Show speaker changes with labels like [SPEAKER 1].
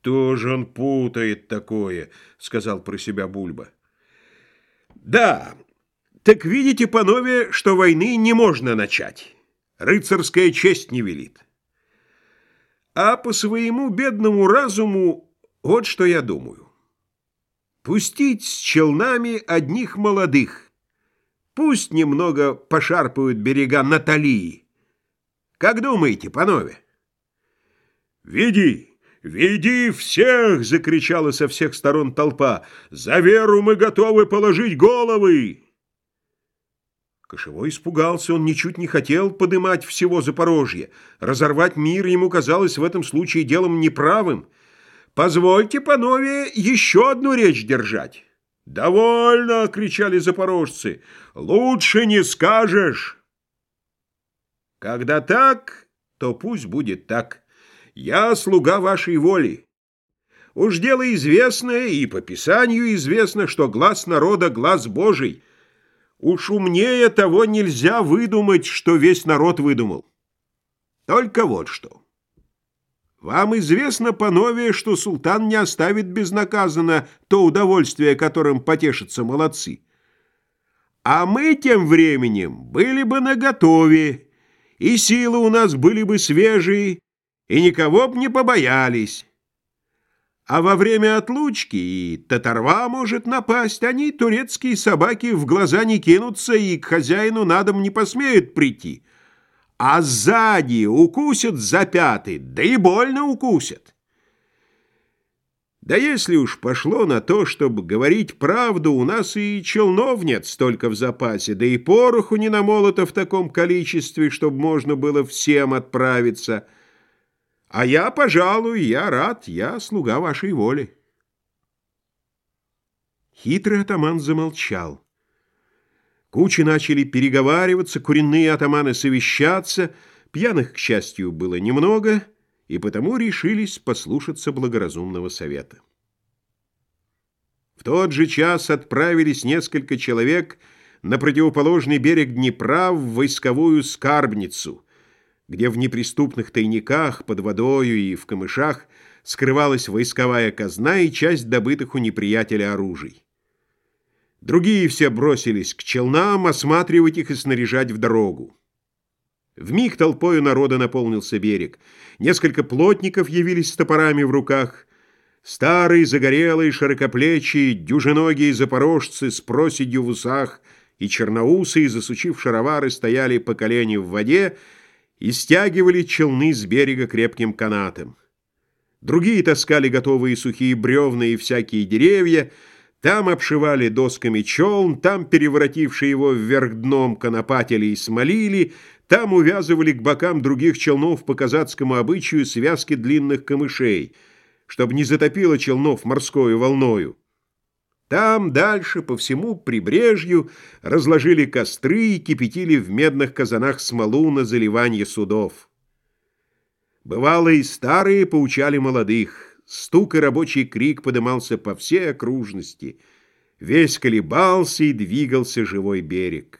[SPEAKER 1] «Что же он путает такое?» — сказал про себя Бульба. «Да, так видите, панове, что войны не можно начать. Рыцарская честь не велит. А по своему бедному разуму вот что я думаю. Пустить с челнами одних молодых. Пусть немного пошарпают берега Наталии. Как думаете, панове?» «Веди!» «Веди всех!» — закричала со всех сторон толпа. «За веру мы готовы положить головы!» Кошевой испугался, он ничуть не хотел подымать всего Запорожье. Разорвать мир ему казалось в этом случае делом неправым. «Позвольте, панове, еще одну речь держать!» «Довольно!» — кричали запорожцы. «Лучше не скажешь!» «Когда так, то пусть будет так!» Я слуга вашей воли. Уж дело известное, и по Писанию известно, что глаз народа — глаз Божий. Уж умнее того нельзя выдумать, что весь народ выдумал. Только вот что. Вам известно, панове, что султан не оставит безнаказанно то удовольствие, которым потешатся молодцы. А мы тем временем были бы наготове, и силы у нас были бы свежие, и никого б не побоялись. А во время отлучки и татарва может напасть, они, турецкие собаки, в глаза не кинутся и к хозяину на дом не посмеют прийти. А сзади укусят за пяты, да и больно укусят. Да если уж пошло на то, чтобы говорить правду, у нас и челнов нет столько в запасе, да и пороху не намолото в таком количестве, чтобы можно было всем отправиться — а я, пожалуй, я рад, я слуга вашей воли. Хитрый атаман замолчал. Кучи начали переговариваться, куренные атаманы совещаться. Пьяных, к счастью, было немного, и потому решились послушаться благоразумного совета. В тот же час отправились несколько человек на противоположный берег Днепра в войсковую скарбницу — где в неприступных тайниках, под водою и в камышах скрывалась войсковая казна и часть добытых у неприятеля оружий. Другие все бросились к челнам, осматривать их и снаряжать в дорогу. В миг толпою народа наполнился берег. Несколько плотников явились с топорами в руках. Старые, загорелые, широкоплечие, дюжиногие запорожцы с проседью в усах и черноусые, засучив шаровары, стояли по колени в воде, и стягивали челны с берега крепким канатом. Другие таскали готовые сухие бревна и всякие деревья, там обшивали досками челн, там, переворотившие его вверх дном, конопатили и смолили, там увязывали к бокам других челнов по казацкому обычаю связки длинных камышей, чтобы не затопило челнов морской волною. Там дальше, по всему прибрежью, разложили костры и кипятили в медных казанах смолу на заливание судов. Бывало, и старые поучали молодых. Стук и рабочий крик подымался по всей окружности. Весь колебался и двигался живой берег.